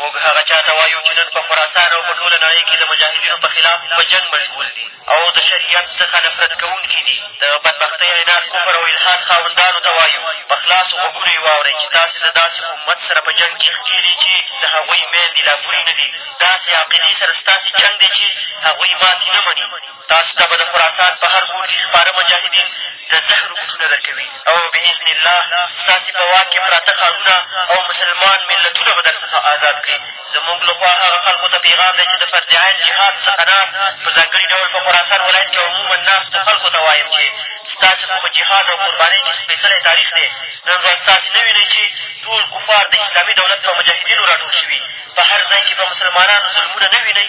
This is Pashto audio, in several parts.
موږ هغه چا ته وایو چې نن په خراسان او په ټوله نړۍ کې د مجاهدینو په خلاف په جنګ مشغول دي او د شریعت څخه نفرت کوونکي دي د بدبختۍ عناد کفر او الحاد خاوندانو ته وایو په خلاصو غوږونو یې واورئ چې تاسې د داسې امت سره په جنګ کې ښکېلي چې د هغوی میندې لا پورې نه دي داسې عقیدې سره ستاسې جنګ دی چې هغوی ماتې نه مني تاسو ته به د خراسان په هر ګوټ کښې ښکاره مجاهدين د زهرو بوټونه درکوي او باذن الله ستاسې په واک کښې پراته ښارونه او مسلمان ملتونه به درڅخه ازاد کړي زموږ له خوا هغه خلقو ته پېغام دی چې د فرض عين جهاد څخه ناست په ځانګړي ډول په خراسان ولايت کښې عموما ناستو خلقو ته وايم چې ستاسې خو په جهاد او قربانۍ کښې سپېڅلی تاريخ دی نن ورځ تاسې نه وينئ چې ټول کفار د اسلامي دولت په مجاهدينو راټول شوي په هر ځای کښې په مسلمانانو ظلمونه نه وينئ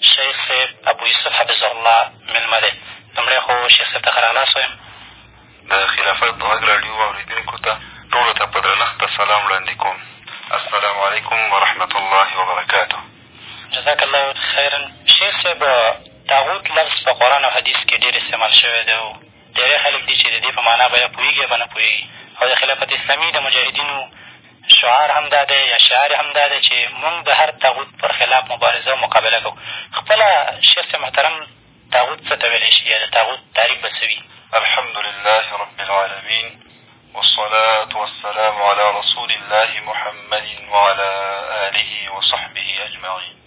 شیخ صیب ابو یوسف حفظه الله مېلمه دی. لومړی خو شیخ صیب ته ښه راغلاست وایم. د خلافت غږ راډیو اورېدونکو ته ټولو ته په درنښت د سلام وړاندې کوم. السلام علیکم ورحمت الله وبرکاته. جزاک الله خیرا شیخ صیب طاغوت لفظ په قرآن او حدیث کښې ډېر استعمال شوی دی او ډېری خلک دي چې د دې په معنا به یا پوهېږي یا به نه پوهېږي او د خلافت اسلامي د مجاهدینو شعار هم دا دی یا شعار یې هم دا دی چې مونږ د هر طاغوت پر خلاف مبارزه او مقابله کوو خپله شیخ صاحب محترم طاغوت څه ته ویلی شي یا د طاغوت تعریف به څه وي الحمد لله رب العالمين والصلاة والسلام على رسول الله محمد وعلى آله وصحبه أجمعين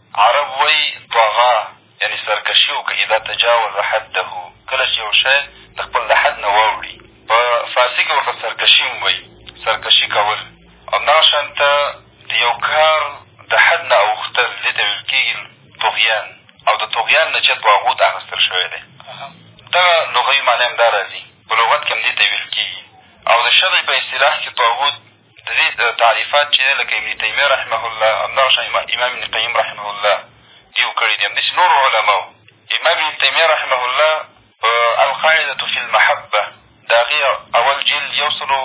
عرب وایي، طغا، یعنې سرکشي وکړه، اذا تجاوز حده، کله چې یو شی د خپل د حد نه واوړي. په فارسي کښې ورته سرکشي هم وایي، سرکشي کول. همدغه شان ته د یو کار د حد نه اوښتل، دې ته ویل کېږي طغیان او د طغیان نه چت واغوت اخېستل شوی دی. دغه لغوي معنی هم دا راځي، په لغت کښې هم دې ته ویل کېږي او د شرع په اصطلاح کښې طاغوت د دې تعریفات چې لکه ابن تیمیه رحمه الله همدغه شان امام ابن قیم رحمه الله دیو کړي دي همداسې نورو علماو امام ابن تیمیه رحمه الله په القاعدة فی المحبه د هغې اول جلد یو سلو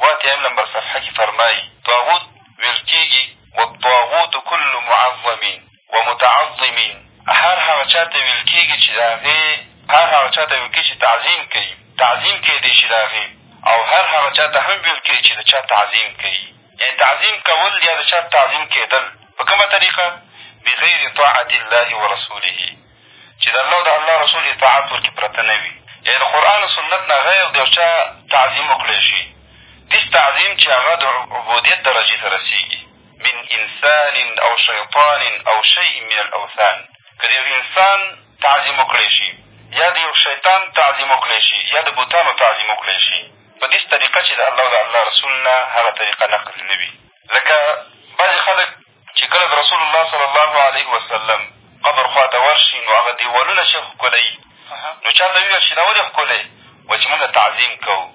اوه اتیایم لمبر صفحه کښې فرمایي طاغوت ویل کېږي والطاغوت کل معظم و متعظم هر هغه چا ته ویل کېږي چې د هغې هر هغه چا ته ویل کېږي چې تعظیم کوي تعظیم کېدی شي د هغې او هر هغه چا ته هم ویل کېږي چې د چا تعظیم کوي یعنې تعظیم کول یا د چا تعظیم کېدل په کومه طریقه بغیر طاعت الله و رسوله چې د الله او د الله رسول اطاعت ورکې پرته نه وي یعنې د قرآن و سنت نه غیر د یو چا تعظیم وکړی شي هېڅ تعظیم چې هغه د عبودیت درجې ته رسېږي من انسان او شیطان او شیء من الاوثان که د یو انسان تعظیم وکړی شي یا د یو شیطان تعظیم وکړی شي یا د بتانو تعظیم وکړی شي په داسې طریقه چې د الله او د الله رسول نه هغه طریقه نقل نه وي لکه بعضې خلک چې کله د رسول الله صلی الله علیه وسلم قبر خوا ته ورشي نو هغه دیوالونه چې ښکلوي نو چا ته وویل چې دا ولې ښکلی وایي چې مونږ تعظیم کوو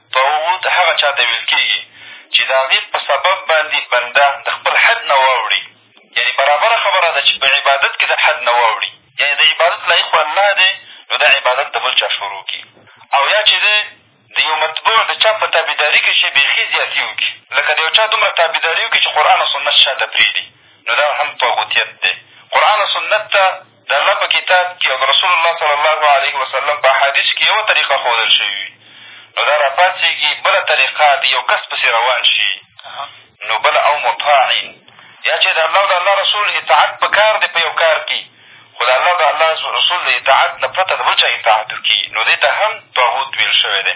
طاغوت هغه چا ته ویل کېږي چې د هغه په سبب باندې بنده د خپل حد نه واوړي یعنې برابره خبره ده چې په عبادت کښې د حد نه واوړي یعنې د عبادت لایق خو الله دی نو دا عبادت د بل چا شروع کړي او یا چې دی د یو متبوع د چا په تابعداري کښې چې بیخي زیاتي وکړي لکه د یو چا دومره تابعداري وکړي چې قرآن او سنت شاته پرېږدي نو دا هم طاغوتیت دی قرآن او سنت ته د الله په کتاب کي او د رسول الله صلی الله علیه وسلم په احادیثو کي یوه طریقه ښودل شوې وي نو دا را پاڅېږي بله طریقه د یو کس پسې روان شي نو بله او مطاعین یا چې د الله او د الله رسول اطاعت په کار دی په یو کار کي خو د الله او د الله رسول د اطاعت نه پرته د بل چا اطاعت وکړي نو دې ته هم طاغوت ویل شوی دی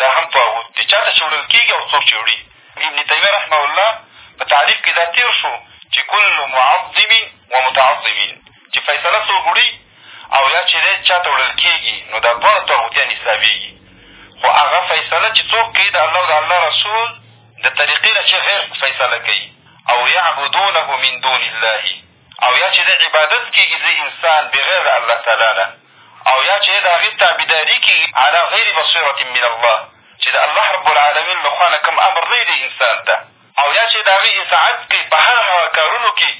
دا هم طاغوت دی چا ته چې وړل کېږي او څوک چې وړي ابن تیمیه رحمه الله په تعریف کښې دا تېر شو چې کل معظم و متعظم چې فیصله څوک وړي او یا چې دی چا ته وړل کېږي نو دا دواړه طاغوتیان حسابېږي خو هغه فیصله چې څوک کوي د الله او د الله رسول د طریقې نه چې غیر فیصله کوي او یعبدونه من دون الله او یا چې د عبادت کېږي د انسان بغیر له الله تعالی نه او یا چې د هغې تابعداري کېږي علی غیر بصیرة من الله چې د الله رب العالمین له خوا نه کوم امر نه وي د انسان ته او یا چې د هغې اطاعت کوي په هر هغه کارونو کښې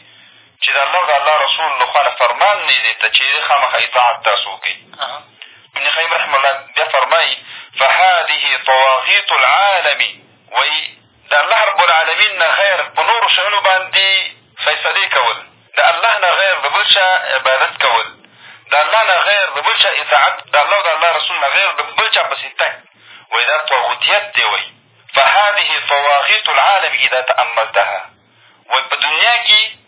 چې د الله او د الله رسول له خوا نه فرمان نه دی ته چې خامخا اطاعت تاسو وکړئ ابن قیم رحمه الله بیا فرمایي فهذه طواغیت العالم وایي د الله رب العالمین نه غیر په نورو شیانو باندي فیصلې کول، د الله نه غیر د بل چا عبادت کول، د الله نه غیر د بل چا اطاعت، د الله او د الله رسول نه غیر د بل چا پسې تګ وایي دا طاغوتیت دی وایي فهذه طواغیت العالم اذا تأملتها وایي په دنیا کي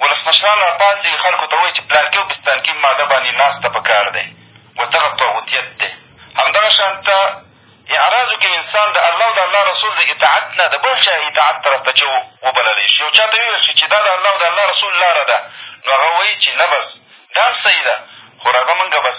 ولسمشران راپاڅي خلکو ته وایي چې پلانکي او بستانکي ماده باندې ناست ته په کار دی و دغه طاغوتیت دی همدغه شانته اعراضو کښې انسان د الله او د الله رسول د اطاعت نه د بل چا اطاعت طرف ته چې وبلل شي یو چا ته وویل شي چې دا د الله او د الله رسول لاره ده نو هغه وایي چې نه بس دا هم صحیح ده خو راځه مونږ بس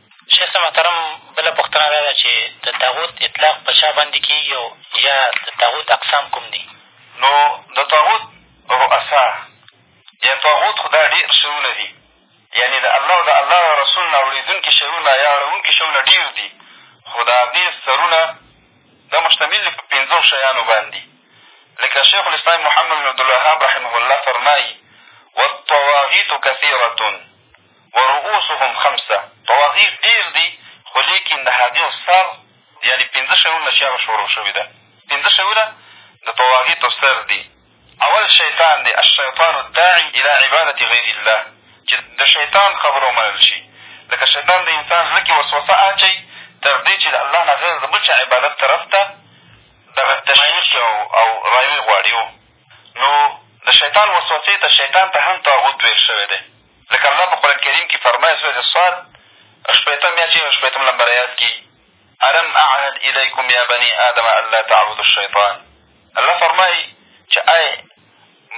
شیخ صاحب محترم بله پوښتنه دا ده چې د طاغوت اطلاق په چا باندې کېږي او یا د طاغوت اقسام کوم دي؟ نو د طاغوت رؤسا یا طاغوت خو دا ډېر شیونه دي یعنې د الله او د الله د رسول نه اورېدونکي شیونه یا اړوونکي شیونه ډېر دي خو د هغې سرونه دا مشتمل دي په پېنځو شیانو باندې لکه شیخ الاسلام محمد بن عبدالوهاب رحمه الله فرمایي والطواغیت کثیرة ورؤسهم خمسه طواغیت ډېر دي خو لېکن د هغیو سر یعنې پېنځه شیونه چې هغه شروع شوې ده پېنځه شیونه د طواغیتو سر دي اول شیطان دی الشیطان الداعي الي عبادة غیر الله چې د شیطان خبره ومنل شي لکه شیطان د انسان زړه کښې وسوسه اچوي تر دې چې د الله نه غیر د بل چا عبادت طرف ته دغه تشویق او راویې غواړي نو د شیطان وسوسې ته شیطان ته هم طاغوت ویل شوی دی لکه الله په قرآن کریم کښې فرمایي سورة صاد شپېتم یا چې شپېتم لمبر ایات کښې الم اعهد الیکم یا بنی آدم الا تعبدوا الشیطان الله فرمایي چې ای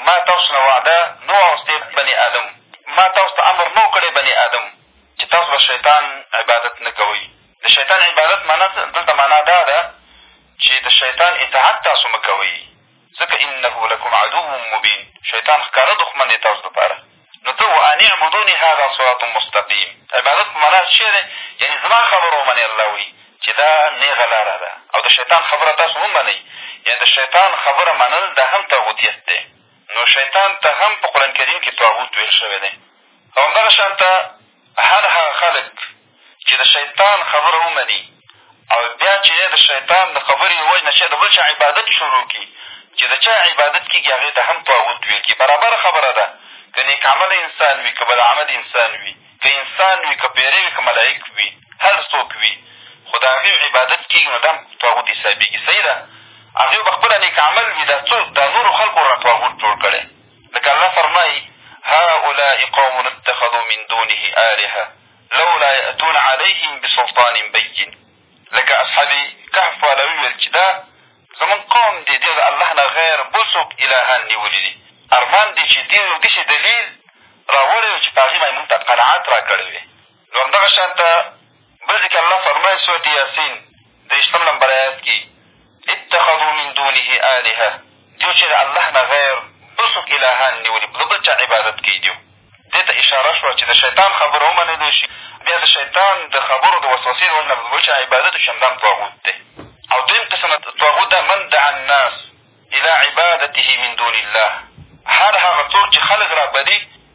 ما تاسو نه وعده نه واغوستې بني آدم ما تاسو ته امر نه کړی بني آدم چې تاسو به شیطان عبادت نه کوئ د شیطان عبادت معنا دلته معنا دا ده چې د شیطان اطاعت تاسو مه کوئ ځکه انه لکم عدو مبین شیطان ښکاره دښمن دی تاسو دپاره نو ته وان اعبدوني هذا صراط مستقیم عبادت په معنا څه شی دی یعنې زما خبره ومنئ الله وایي چې دا نېغه لاره ده او د شیطان خبره تاسو هم منئ یعنې د شیطان خبره منل دا هم طاغوتیت دی نو شیطان ته هم په قرآن کریم کې طاغوت ویل شوی دی او همدغه شان ته هر هغه خلک چې د شیطان خبره ومني او بیا چې دی د شیطان د خبرې له وجې نه چې د بل چا عبادت شروع کړي چې د چا عبادت کېږي هغې ته هم طاغوت ویل کېږي برابره خبره ده که نیک عمله انسان وي که بد عمل انسان وي که انسان وي که پیری وي که ملایک وي هر څوک وي خو د هغې عبادت کېږي نو دا هم طاغوت حسابېږي صحیح ده هغې به خپله نیک عمل وي دا څو دا نورو خلکو را طاغوت جوړ کړی لکه الله فرمایي هؤلاء قوم اتخذوا من دونه آلهه لولا یأتون علیهم بسلطان بین لکه اصحاب کهف والا وویل چې دا زمونږ قوم دی دې د الله نه غیر بل څوک الهان نیولي دي ارمان دی چې دې یو داسې دلیل را وړی چې په هغې باندې مونږ ته قناعت را کړی وی نو همدغه شان ته بل ځای کښې الله فرمایي سورت یاسین دېرشتم نمبر آیات کښې اتخذو من دونه الهه دیو چې د الله نه غیر بل څوک الهان نیولي د بل چا عبادت کوي دیو دې ته اشاره شوه چې د شیطان خبره ومنلی شي بیا د شیطان د خبرو د وسوسې د وجې نه د بل چا عبادت وشي همدا هم طاغوت دی او دویم قسم طاغوت ده من دعا الناس الى عبادته من دون الله هر هغه څوک چې خلق را بدي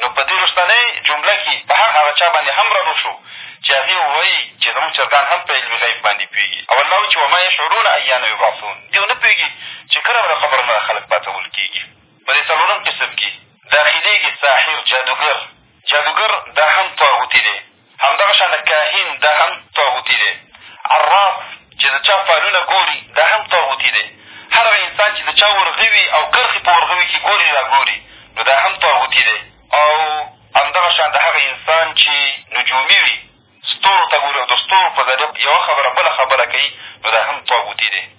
نو په دې وروستنۍ جمله کښې په هر هغه چا باندې هم رد وشو چې هغۀ ووايي چې زمونږ چرګان هم په علم غيب باندې پوهېږي او الله وایي چې وما يشعرون ایان یبعثون دیو نه پوهېږي چې کله به د قبر نه خلق پاڅول کېږي په دې څلورم قسم کښې داخلېږي ساحر جادوګر جادوګر دا هم طاغوتي دی همدغه شان کاهن دا هم طاغوتي دی، عراف چې د چا فالونه ګوري دا هم طاغوتي دی، هر هغه انسان چې د چا ورغوي او کرښې په ورغوي کښې ګوري را ګوري نو دا هم طاغوتي دی او همدغه شان د هغه انسان چې نجومي وي ستورو ته ګوري او د ستورو په ذريعه يوه خبره بله خبره کوي نو دا هم طاغوتي دی.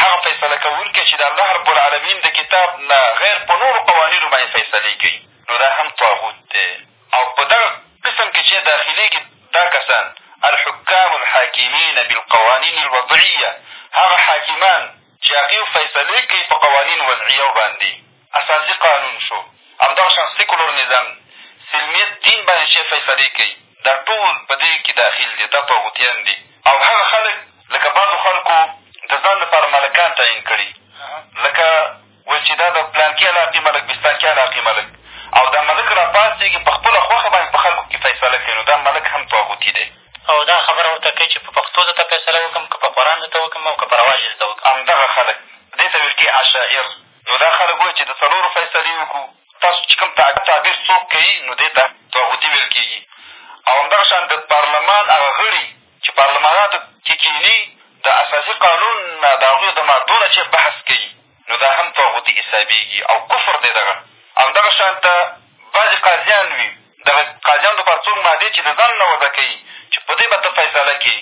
هغه فیصله کوونکی چې د الله رب العلمین د کتاب نه غیر په نورو قوانینو باندې فیصلې کوي نو دا هم طاغوت دی او په دغه قسم کې چې داخلېږي دا کسان الحکام الحاکمین بالقوانین الوضعیه هغه حاکمان چې هغوی فیصلې کوي په قوانین وضعیو باندې اساسي قانون شو، همدغه شان سیکولر نظام سلمیت دین باندې چې فیصلې کوي دا ټول په دې کښې داخل دي، دا طاغوتیان دي او هغه خلک لکه بعضو خلکو د ځان لپاره ملکان تعین کړي لکه ویل چې دا د پلانکي علاقې ملک بستانکي علاقې ملک او دا ملک را پاڅېږي په خپله خوښه باندې په خلکو کښې فیصله کوي نو دا ملک هم طاغوتي دی او دا خبره ورته کوي چې په پښتو درته فیصله وکړم که په قرآن درته وکړم او که په رواج درته وکړم همدغه خلک دې ته ویل کېږي عشایرد نو دا خلک وایي چې د څلورو فیصلې وکړو. تاسو چې کوم تعبیر څوک کوي نو دې ته طاغوتي ویل کېږي او همدغه شان د پارلمان هغه غړي چې پارلماناتو کې کښېني د اساسي قانون نه د هغوی د مادو نه چې بحث کوي نو دا هم طاغوتي حسابېږي او کفر دی دغه همدغه شان ته بعضې قاضیان وي، دغه قاضیان لپاره څوک مادې چې د ځان نه وضع کوي چې په دې به ته فیصله کوې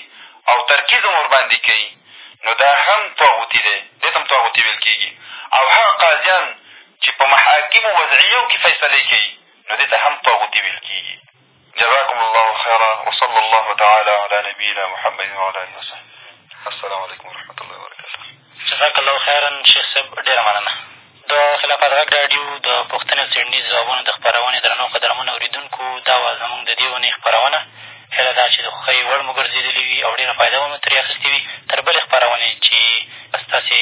او ترکیز هم ورباندې کوي نو دا هم طاغوتي دی، دې ته هم طاغوتي ویل کېږي او هغه قاضیان چې په محاکمو وضعیو کې فیصلې کوي نو دې ته هم طاغوتي ویل کېږي. جزاکم الله خیرا وصلی الله تعالی علی نبینا محمد وعلی آله وصحبه السلام علیکم ورحمة الله وبرکاته جزاک الله خیرا شیخ صاحب ډېره مننه د خلافت غږ راډیو د پوښتنې او څېړنیز ځوابونو د خپرونې درنو قدرمنو اورېدونکو دا وه زموږ د دې اونۍ خپرونه هیله ده چې د خوښۍ وړ مو ګرځېدلې وي او ډېره فایده به مو ترې اخېستې وي تر بلې خپرونې چې ستاسې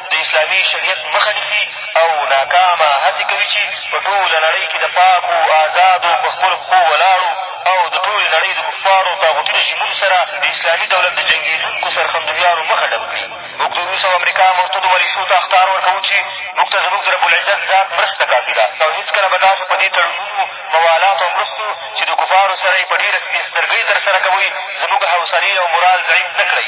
د اسلامي شریعت مخه نیسي او ناکامه هڅې کوي چې په ټوله نړۍ کښې د پاکو ازادو په خپلو پښو ولاړو او د ټولې نړۍ د کفارو او طاغوتي رژیمونو سره د اسلامي دولت د جنګېدونکو سرښندونیانو مخه ډب کړي موږ د روس او امریکا مرتدو ملیشو ته اخطار ورکوو چې موږ ته زموږ د ربالعزت ذات مرسته کافي ده او هېڅکله به تاسو په دې تړونونو موالاتو او مرستو چې د کفارو سره یې په ډېره سپین سترګۍ تر سره کوئ زموږ حوصلې او مورال ضعیف نه کړئ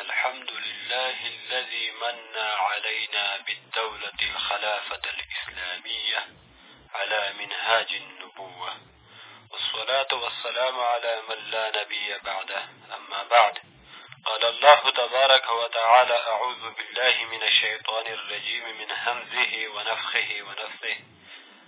الحمد لله الذي من علينا بالدولة الخلافة الإسلامية على منهاج النبوة والصلاة والسلام على من لا نبي بعده أما بعد الله تبارك وتعالى أعوذ بالله من الشيطان الرجيم من همزه ونفخه ونفخه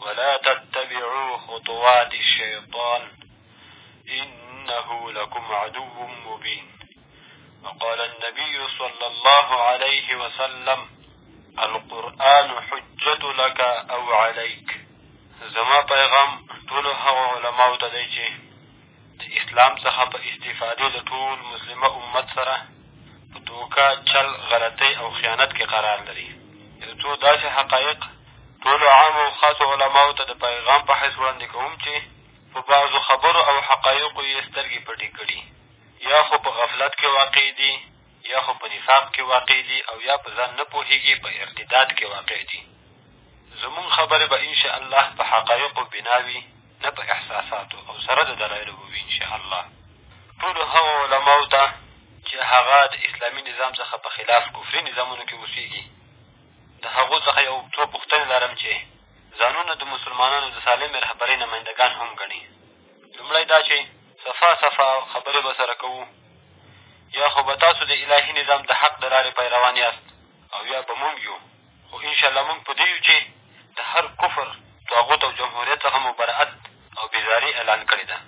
ولا تتبعو خطوات الشیطان انه لکم عدو مبین وقال النبي صلی الله علیه وسلم القرآن حجت لک او علیک زما پیغام ټولو هغو علماو ته دی چې د اسلام څخه په استفادې له ټول مسلمه امت سره په دوکه، چل، غلطۍ او خیانت کښې قرار لري. یو څو داسې حقایق ټولو عامو او خاصو علماوو ته د پیغام په حیث وړاندې کوم چې په بعضو خبرو او حقایقو یې سترګې پټې کړي یا خو په غفلت کښې واقع دي یا خو په نفاق کښې واقع دي او یا په ځان نه پوهېږي په ارتداد کښې واقع دي زمونږ خبرې به ان شاء الله په حقایقو بنا وي نه په احساساتو او سره د دلایلو به وي ان شاء الله ټولو هغو علماو ته چې هغه د اسلامي نظام څخه په خلاف کفري نظامونو کښې اوسېږي د هغو څخه یو څو پوښتنې لرم چې ځانونه د مسلمانانو د سالمې رهبرۍ نمایندګان هم ګڼي لومړی دا چې صفا صفا خبرې به سره کوو یا خو به تاسو د الهي نظام د حق د لارې پیروان یاست او یا به مونږ یو خو انشاءالله مونږ په دې یو چې د هر کفر طاغوت او جمهوریت څخه مو برأت او بېزاري اعلان کړې ده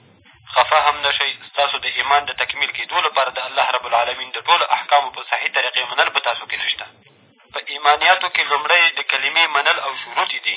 خفه هم نه شئ ستاسو د ایمان د تکمیل کېدو لپاره د الله رب العالمین د ټولو احکامو په صحیح طریقې منل په تاسو کې نشته په ایمانیاتو کې لومړی د کلمې منل او شروط دي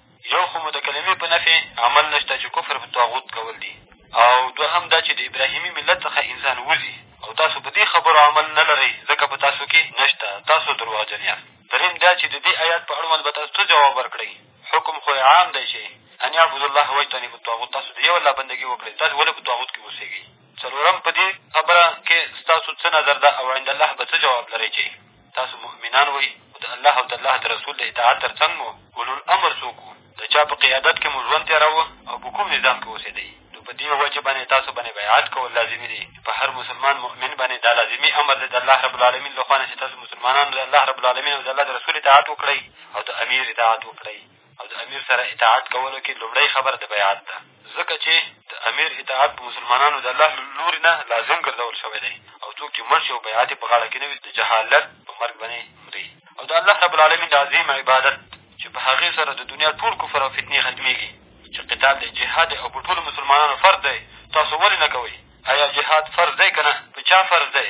یو خو مو د کلمې په نفع عمل نه شته چې کفر په طاغوت کول دي او دوهم دا چې د ابراهیمي ملت څخه انسان وځي او تاسو په دې خبرو عمل نه لرئ ځکه په تاسو کې نه شته تاسو درواغجن یاست درېیم دا چې د دې ایات په اړوند به تاسو څه جواب ورکړئ حکم خو عام دی چې ان اعبدو الله واجتنبو الطاغوت تاسو د یو الله بندګي وکړئ تاسو ولې په طاغوت کښې اوسېږئ څلورم په دې خبره کې ستاسو څه نظر ده او عند الله به څه جواب لرئ چې تاسو مؤمنان وئ، خو د الله او د الله د رسول د اطاعت تر څنګ مو اولوالامر څوک وو، د چا په قیادت کښې مو ژوند تېراوه او په کوم نظام کښې اوسېدئ، نو په دې وجه باندې تاسو باندې بیعت کول لازمي دی، چې په هر مسلمان مؤمن باندې دا لازمي امر دی د الله رب العالمین له خوا نه چې تاسو مسلمانانو د الله رب العالمین او د الله د رسول اطاعت وکړئ او د امیر اطاعت وکړئ. او د امیر سره اطاعت کولو کښې لومړۍ خبره د بیعت ده ځکه چې د امیر اطاعت په مسلمانانو د الله له لوري نه لازم ګرځول شوی دی او څوک چې مړ شي او بیعت یې په غاړه کښې نه وي د جهالت په مرګ باندې مري او د الله رب العالمین د عظیم عبادت چې په هغې سره د دنیا ټول کفر او فتنې ختمېږي چې قتال دی جهاد دی او په ټولو مسلمانانو فرض دی تاسو ولې نه کوئ ایا جهاد فرض دی که نه په چا فرض دی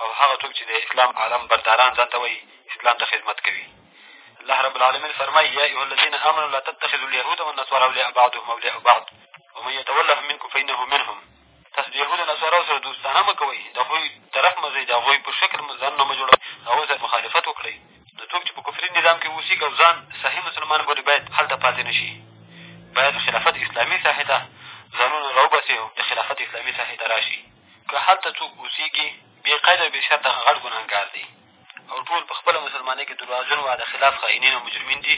او هغه څوک چې د اسلام عالم برداران ځان ته وایي اسلام ته خدمت کوي الله رب العالمین فرمایي یا ایها الذین آمنوا لا تتخذوا اليهود والنصارى اولیاء بعضهم اولیاء بعض ومن یتولهم منکم فانه منهم تاسو د یهودو نصاراو سره دوستانه مه کوئ د هغوی طرف مه ځئ د هغوی په شکل ځانونه مه جوړوئ د هغوی سره مخالفت وکړئ نو څوک چې په کفري نظام کښې اوسېږي او ځان صحیح مسلمان بولي باید هلته پاتې نه شي باید خلافت اسلامي ساحې ته ځانونه راوباسي او د خلافت اسلامي ساحې ته را شي که هلته څوک اوسېږي، بې قید او بې شرطه هغه غټ ګنهګار دی او ټول په خپله مسلمانۍ کښې درواغجن وعده خلاف خائنین او مجرمین دي،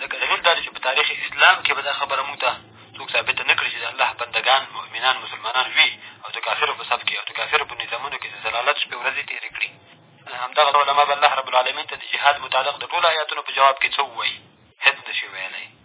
ځکه دلیل دا دی چې په تاریخ اسلام کښې به دا خبره مونږ ته څوک ثابته نه کړي چې د الله بندګان مؤمنان مسلمانان وي او د کافرو په صف کښې او د کافرو په نظامونو کښې د ضلالت شپې ورځې تېرې کړي. همدغه علما به الله رب العالمین ته د جهاد متعلق د ټولو آیاتونو په جواب کښې څه ووايي؟ هېڅ نه شي ویلای.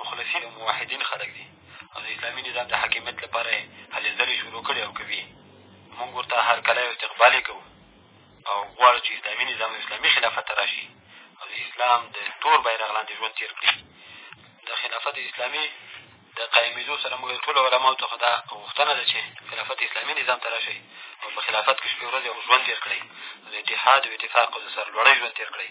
مخلصین او موحدین خلک دي او د اسلامي نظام د حاکمیت لپاره یې هلې ځلې شروع کړې او کوي مونږ ورته هرکلی او استقبال یې کوو او غواړو چې اسلامي نظام او اسلامي خلافت ته راشي او د اسلام د تور بیرغ لاندې ژوند تېر کړي د خلافت اسلامي د قایمېدو سره موږ ټولو علماو څخه دا غوښتنه ده چې خلافت اسلامي نظام ته راشئ او په خلافت کښې شپې ورځې ژوند تېر کړئ د اتحاد او اتفاق او د سرلوړۍ ژوند تېر کړئ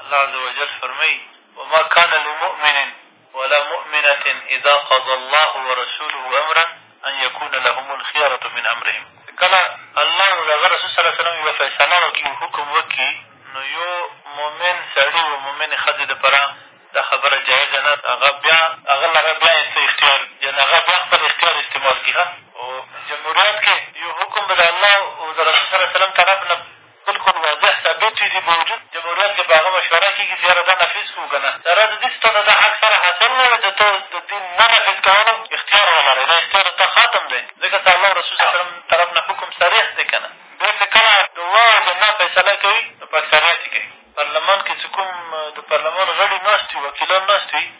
الله عز وجل فرمایي وما کان لمؤمن ولا مؤمنة اذا قضى الله ورسوله امرا ان یکون لهم الخیرة من امرهم کله الله او د هغه رسول صلی وسلم یوه فیصله وکړي حکم وکړي نو یو مؤمن سړي و مؤمنې ښځې دپاره دا خبره جایزه نه ده هغه بیا هغه لره بیا څه اختیار یعنې هغه بیا خپل اختیار استعمال کړي ښه او جمهوریت کښې یو حکم به د الله او د رسول صلی وسلم طرف نه بلکل واضح ثابت وي، دې باوجود جمهوریت کې په هغه مشوره کېږي چې یاره دا نفېذ کړو که نه؟ سره د دې چې تاته دا حق سره حاصل نه دی چې ته د دې نه نفېذ کولو اختیار ولرې، دا اختیار د تا ختم دی، ځکه ستا الله او رسول صلی الله علیه وسلم طرف نه حکم صریح دی که نه؟ بیا چې کله د وا او د نه فیصله کوي، نو په اکثریت یې کوي، پارلمان کې چې کوم د پارلمان غړي ناست وي، وکیلان ناست وي،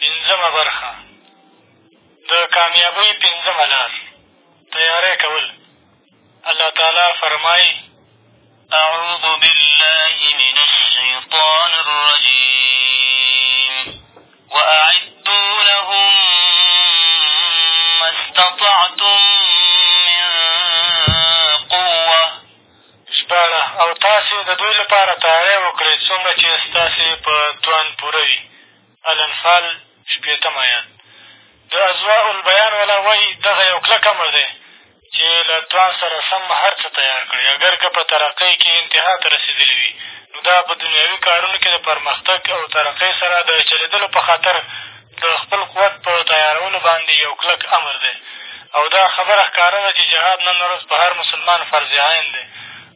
پنځمه برخه د کامیابۍ پنځمه لار تیاری کول الله تعالی فرمایي اعوذ بالله من الشیطان الرجیم واعدوا لهم ما استطعتم من قوه ژباړه او تاسې د دوی لپاره تیاری وکړئ څومره چې ستاسې په توان پوره وي الانفال شپېتم ایات د اضواء البیان والا وایي دغه یو کلک امر دی چې له پلان سره سم هر څه تیار کړئ اګر که په ترقۍ کې انتها ته رسېدلي وي نو دا په دنیوي کارونو کې د پرمختګ او ترقۍ سره د چلېدلو په خاطر د خپل قوت په تیارولو باندې یو کلک امر دی او دا خبره ښکاره ده چې جهاد نن ورځ په هر مسلمان فرض عین دی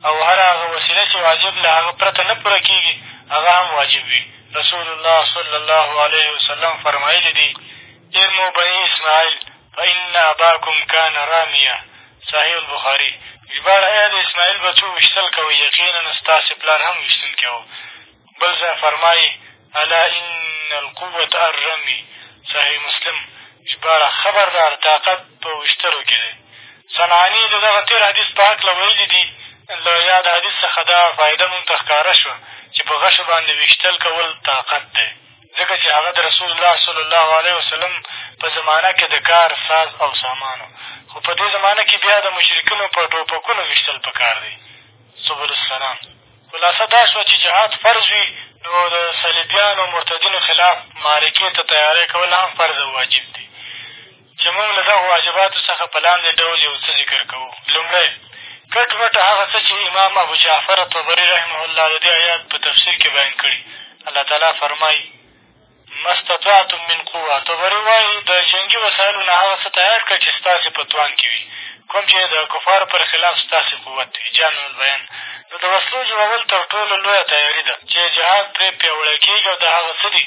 او هره هغه وسیله چې واجب له هغه پرته نه پوره کېږي هغه هم واجب وي رسول الله صلی الله علیه وسلم فرمایلي دي ارمو بني اسماعیل فان اباکم کان رامیا صحیح البخاري ژباړه ای د اسماعیل بچو ویشتل کوئ یقینا ستاسې پلار هم ویشتونکی و بل ځای فرمایي الا ان القوت الرمی صحیح مسلم ژباړه خبردار طاقت په ویشتلو کې دی صنعاني د دغه تېر حدیث په هکله ویلي دي، له یاد حدیث څخه دا فایده مونږ ته ښکاره شوه چې په غشو باندې وېشتل کول طاقت دی، ځکه چې هغه د رسول الله صلی الله علیه وسلم په زمانه کې د کار ساز او سامان و، خو په دې زمانه کې بیا د مشرکینو په ټوپکونو وېشتل په کار دی. سبل السلام. خلاصه دا شوه چې جهاد فرض وي، نو د صلیبیانو او مرتدینو خلاف معرکې ته تیاری کول هم فرض او واجب دي. چې موږ له دغو واجباتو څخه په لاندې ډول یو څه ذکر کوو، لومړی، کټ مټ هغه څه چې امام ابوجعفر طبري رحمه الله د دې ایات په تفسیر کښې بیان کړي، الله تعالی فرمایي، ما استطعتم من قوة، طبري وایي، د جنګي وسایلو نه هغه څه تیار کړه چې ستاسې په توان کښې وي، کوم چې د کفارو پر خلاف ستاسې قوت وي، جامع البیان. نو د وسلو جوړول تر ټولو لویه تیاري ده چې جهاد پرې پیاوړی کېږي او دا هغه څه دي،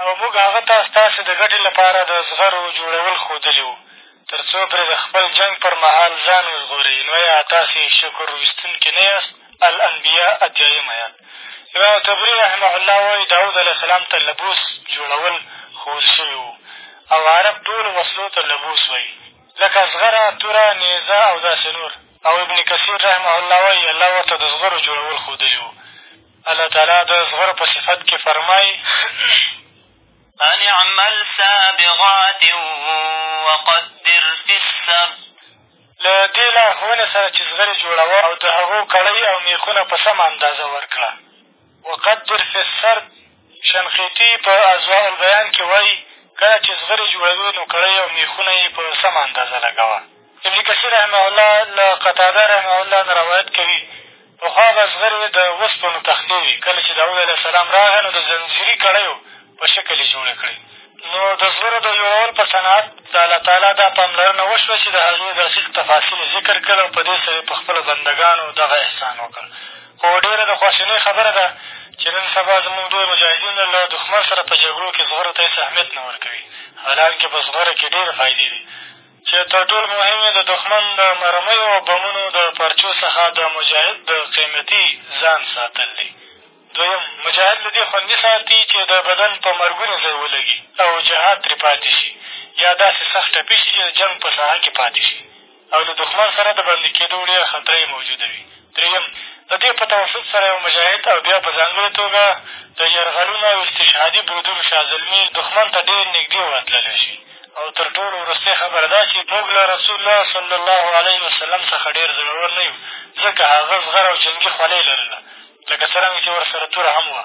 او موږ هغه ته ستاسې د ګټې لپاره د زغرو جوړول ښودلي وو، تر څو پرې د خپل جنګ پر مهال ځان وژغورئ، نو ایا تاسې شکر ویستونکي نه یاست؟ الانبیاء، اتیایم آیات امام طبري رحمه الله وایي، داود علیه السلام ته لبوس جوړول ښوول شوي وو او عرب ټولو وسلو ته لبوس وایي، لکه زغره، توره، نېزه او داسې نور. او ابن کثیر رحمه الله وایي، الله ورته د زغرو جوړول ښودلي وو. الله تعالی د زغرو په صفت کښې فرمايي. ان اعمل سابغات وقدر فی السبت له دې لارښوونې سره چې زغرې جوړوه او د هغو کړۍ او مېخونه په سمه اندازه ورکړه وقدر فی السرد شنقیطي په اضواء البیان کې وایي کله چې زغرې جوړوې نو کړۍ او مېخونه یې په سمه اندازه لګوه ابن کثیر رحمه الله له قتاده رحمه الله نه روایت کوي پخوا به زغرې د اوسپنو تختې وې کله چې داود علیه السلام راغی نو د ځنځیري کړیو په شکل یې جوړې کړې نو د زغرو د جوړول په صنعت د الله تعالی دا پاملرنه وشوه چې د هغې دقیق تفاصیل یې ذکر کړل او په دې سره یې په خپلو بندګانو دغه احسان وکړ خو ډېره د خواشینۍ خبره ده چې نن سبا زموږ ډېر مجاهدین له دښمن سره په جګړو کښې زغرو ته هېڅ اهمیت نه ورکوي حالانکې په زغره کښې ډېرې فایدې دي چې تر ټولو مهم یې د دښمن د مرمیو او بمونو د پرچو څخه د مجاهد د قیمتي ځان ساتل دي. دویم، مجاهد له دې خوندي ساتي چې د بدن په مرګوني ځای ولګي او جهاد ترې پاتې شي یا داسې سخت ټپي شي چې د جنګ په ساحه کې پاتې شي او له دښمن سره د بندي کېدو ډېره خطره یې موجوده وي. درېیم، د دې په توسط سره یو مجاهد او بیا په ځانګړې توګه د یرغلونو او استشهادي برودونو شازلمي دښمن ته ډېر نږدې ورتللی شي او تر ټولو وروستۍ خبره دا چې موږ له رسول الله صلی الله علیه وسلم څخه ډېر زړور نه یو، ځکه هغه زغر او جنګي خولۍ لرله، لکه څرنګه چې ورسره توره هم وه.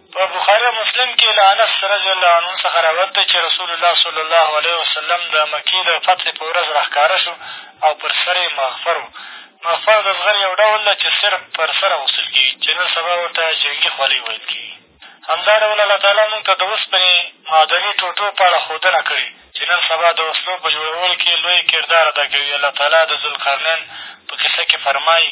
په بخاري او مسلم کښې له انس رضی الله عنه څخه روایت دی چې رسول الله صلی الله علیه وسلم د مکې د فتح په ورځ راښکاره شو او پر سر یې مغفر و. مغفر د زغر یو ډول دی چې صرف پر سر اغوستل کېږي چې نن سبا ورته جنګي خولۍ ویل کېږي. همدا ډول الله تعالی مونږ ته د اوسپنې معدني ټوټو په اړه ښودنه کړې چې نن سبا د وسلو په جوړولو کښې لوی کردار ادا کوي. الله تعالی د ذوالقرنین په قصه کښې فرمایي.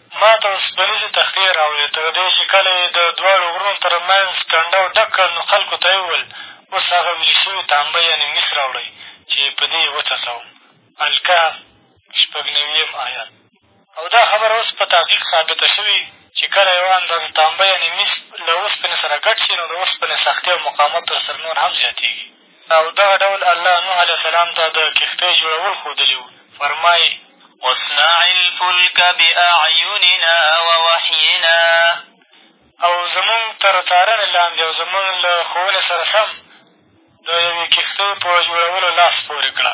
ما ته اوسپنیزې تختې راوړې، تر دې چې کله یې د دواړو غرونو تر منځ کنډو ډک کړ، نو خلکو ته یې وویل، اوس هغه ویلي شوی تانبه یعنې مس راوړئ، چې په دې یې وڅڅوم. الکهف شپږ نوېم ایت او دا خبره اوس په تحقیق ثابته شوې، چې کله یوه اندازه تانبه یعنې مس له اوسپنې سره ګډ شي، نو د اوسپنې سختي او مقاومت ورسره نور هم زیاتېږي. او دغه ډول الله نوح علیه السلام ته د کښتۍ جوړول ښودلي وو، فرمایي. واصنع الفلک بأعیننا ووحینا. او زمونږ تر څارنې لاندې او زمونږ له ښوونې سره سم د یوې کښتۍ په جوړولو لاس پورې کړه.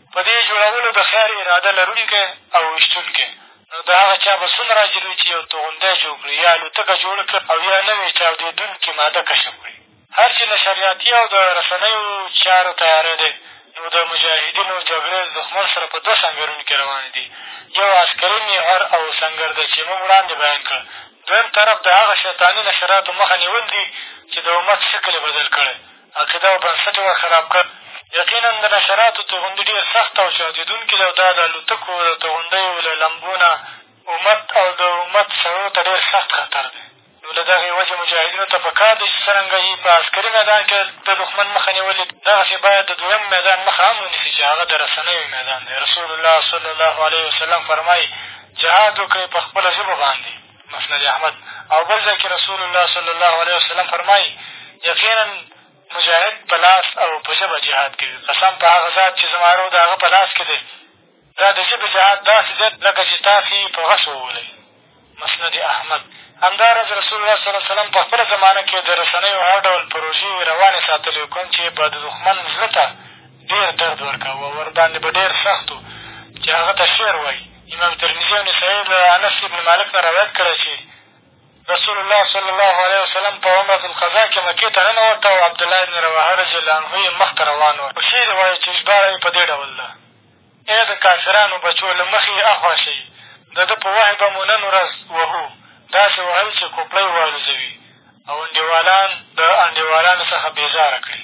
په دې جوړولو د خیر اراده لرونکی او ویشتونکی نو د هغه چا به څومره اجر وي چې یو توغندی جوړ کړي یا الوتکه جوړه کړي او یا نوې چاودېدونکې ماده کشف کړي هر چې نشریاتي او د رسنیو چارو تیاری دی نو د مجاهدینو جګړې د دښمن سره په دوه سنګرونو کښې روانې دي یو عسکري محور او سنګر دی چې موږ وړاندې بیان کړ دویم طرف د هغه شیطاني نشراتو مخه نیول دي چې د امت شکل یې بدل کړی عقیده او بنسټ یې ور خراب کړ. یقینا د نشراتو توغندي ډېر سخت او چاودېدونکي دي او دا د الوتکو د توغندیو له لمبو نه امت او د امت سړو ته ډېر سخت خطر دی، نو له دغې وجې مجاهدینو ته په کار دی چې څرنګه یي په عسکري میدان کې د دښمن مخه نیولې، دغسې باید د دویم میدان مخه هم ونیسي چې هغه د رسنیو میدان دی، رسول الله صلی الله علیه وسلم فرمایي، جهاد وکړئ په خپله ژبه باندې. مسند احمد او بل ځای کښې رسول الله صلی الله علیه وسلم فرمایي یقینا مجاهد په لاس او په ژبه جهاد کوي قسم په هغه ذات چې زما روح د هغه په لاس کښې دی دا د ژبې جهاد داسې دی لکه چې تاسې یې په غشو وولئ مسند احمد همداراز رسول الله صلی الله وسلم په خپله زمانه کښې د رسنیو هر ډول پروژې روانې ساتلې کوم چې به د دښمن زړه ته ډېر درد ورکاوه ورباندې به ډېر سخت و چې هغه ته شعر وایي امام ترمذي او نسایي له انس بن مالک نه روایت کړی چې رسول الله صلی الله علیه وسلم په عمرة القضا کښې مکې ته ننوت او عبدالله بن رواحه رضي الله عنه یې مخ ته روان وه خو شعر وایي چې ژباړه یې په دې ډول ده ای د کافرانو بچو له مخې یې اخوا شئ د ده په وحې به مو نن ورځ وهو داسې وهل چې کوپړۍ والوځوي او انډیوالان د انډیوالانو څخه بېزاره کړي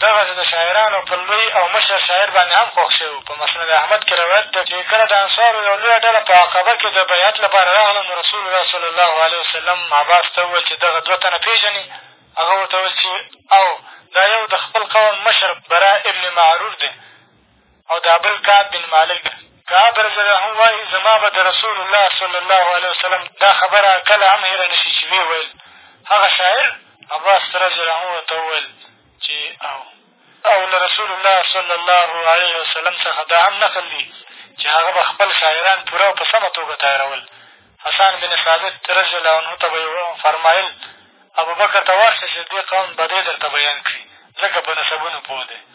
دغسې د شاعرانو پر لوی او مشر شاعر باندې هم خوښ شوی و. په مسند احمد کښې روایت دی چې کله د انصارو یوه لویه ډله په عقبه کښې د بیعت لپاره راغله نو رسول الله صلی الله علیه وسلم عباس ته وویل چې دغه دوه تنه پېژنې؟ هغه ورته وویل چې، اوو! دا یو د خپل قوم مشر برا ابن معرور دی. او دا بل کعب بن مالک ده، کعب رضی الله هم وایي زما به د رسول الله صلی الله علیه وسلم دا خبره کله هم هېره نه شي چې ویې ویل هغه شاعر عباس رضی الله ورته وویل چې او او له رسول الله صلی الله علیه وسلم څخه دا هم نقل دي چې هغه به خپل شاعران پوره او په سمه توګه تیارول حسان بن ثابت رضی الله عنه ته به یې فرمایل ابوبکر ته واښه چې دې قوم بدۍ درته بیان کړي ځکه په نسبونو پوه دی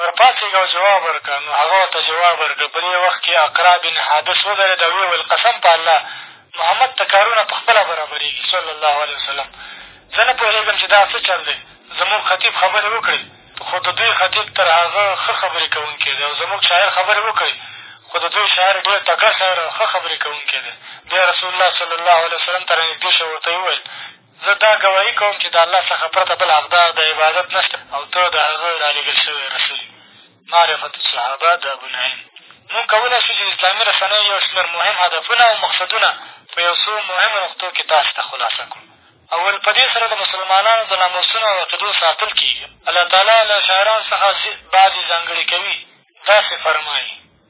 ورپاڅېږه او جواب ورکړه. نو هغه ورته جواب ورکړ. په دې وخت کښې اقرع بن حابس ودرېد او ویې ویل، قسم په الله! محمد ته کارونه په خپله برابرېږي، صلی الله علیه وسلم. زه نه پوهېږم چې دا څه چل دی، زموږ خطیب خبرې وکړې، خو د دوی خطیب تر هغه ښه خبرې کوونکی دی او زموږ شاعر خبرې وکړې، خو د دوی شاعر ډېر تکړه شاعر او ښه خبرې کوونکی دی. بیا رسول الله صلی الله علیه وسلم ته رانږدې شو او ورته یې وویل، زه دا ګواهي کوم چې د الله څخه پرته بل حقدار د عبادت نشته او ته د هغه را لېږل شوی رسول یې. معرفة الصحابة د ابونعیم مونږ کولای شو چې د اسلامي رسنیو یو شمېر مهم هدفونه او مقصدونه په یو څو مهمو نقطو کښې تاسې ته خلاصه کړو. اول په دې سره د مسلمانانو د ناموسونو او عقیدو ساتل کېږي. الله تعالی له شاعرانو څخه بعضې ځانګړې کوي، داسې فرمایي.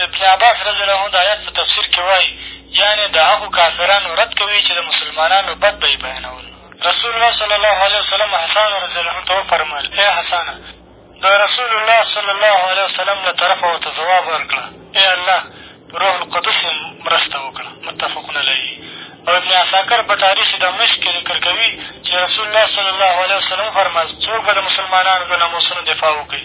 ابن عباس رضی الله عنه د ایت په تفسیر کښې وایي، یعنې د هغو کافرانو رد کوي چې د مسلمانانو بد به یې بیانول. رسول الله صلی الله علیه وسلم حسان رضی الله عنه ته وفرمایل، ای حسانه! د رسول الله صلی الله علیه وسلم له طرفه ورته ځواب ورکړه، ای الله! په روح القدس یې مرسته وکړه. متفق علیه. او ابن عساکر په تاریخ دمشق کښې ذکر کوي چې رسول الله صلی الله علیه وسلم وفرمایل، څوک به د مسلمانانو د ناموسونو دفاع وکړي؟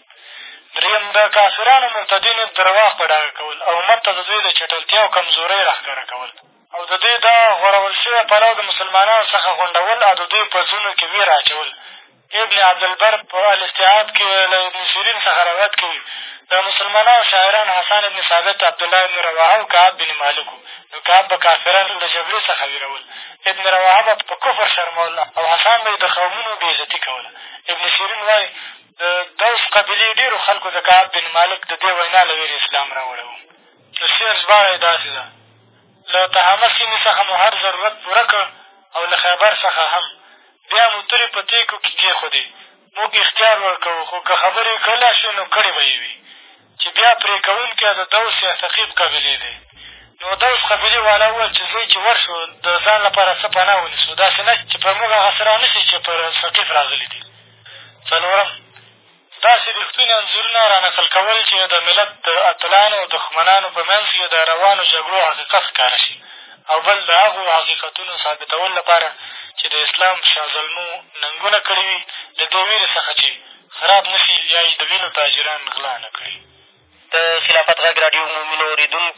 درېیم، د کافرانو او مرتدینو درواغ په ډاګه کول او امت ته د دوی د چټلتیا او کمزورۍ را ښکاره کول او د دوی دا غورول شوی پلو د مسلمانانو څخه غونډول او د دوی په زړونو کښې وېره اچول ابن عبدالبر په الاستیعاب کښې له ابن سیرین څخه روایت کوي د مسلمانانو شاعران حسن ابن ثابت عبدالله ابن رواحه او کعب بن مالک وو نو کعب به کافران له جګړې څخه وېرول ابن رواحه به په کفر شرمول او حسن به یې د قومونو بې عزتي کوله ابن سیرین وایي د دوس قبیلې ډېرو خلکو د کعب بن مالک د دې وینا له وېرې اسلام راوړی و. د سیر ژباړه یې داسې ده، له تهامه سیمې څخه مو هر ضرورت پوره کړ او له خیبر څخه هم، بیا مو تورې په تېکو کښې کېښودې، موږ اختیار ورکوو، خو که خبرې کړلای شوې نو کړې به یې وي. چې بیا پرې کوونکی د دوس یا ثقیف قبیلې دی. نو دوس قبیلې والا وویل چې ځئ چې ورشو د ځان لپاره څه پناه ونیسو، داسې نه چې پر موږ هغه څه را نه شي چې پر ثقیف راغلي دي. څلورم، داسې رښتوني انځورونه را نقل کول چې د ملت د اتلانو او دښمنانو په منځ کښې د روانو جګړو حقیقت ښکاره شي او بل د هغو حقیقتونو ثابتولو لپاره چې د اسلام شازلمو ننګونه کړې وي له دې وېرې څخه چې خراب نه شي یا یې د وینو تاجران غلا نه کړي. د خلافت غږ راډیو عمومي اورېدونکو!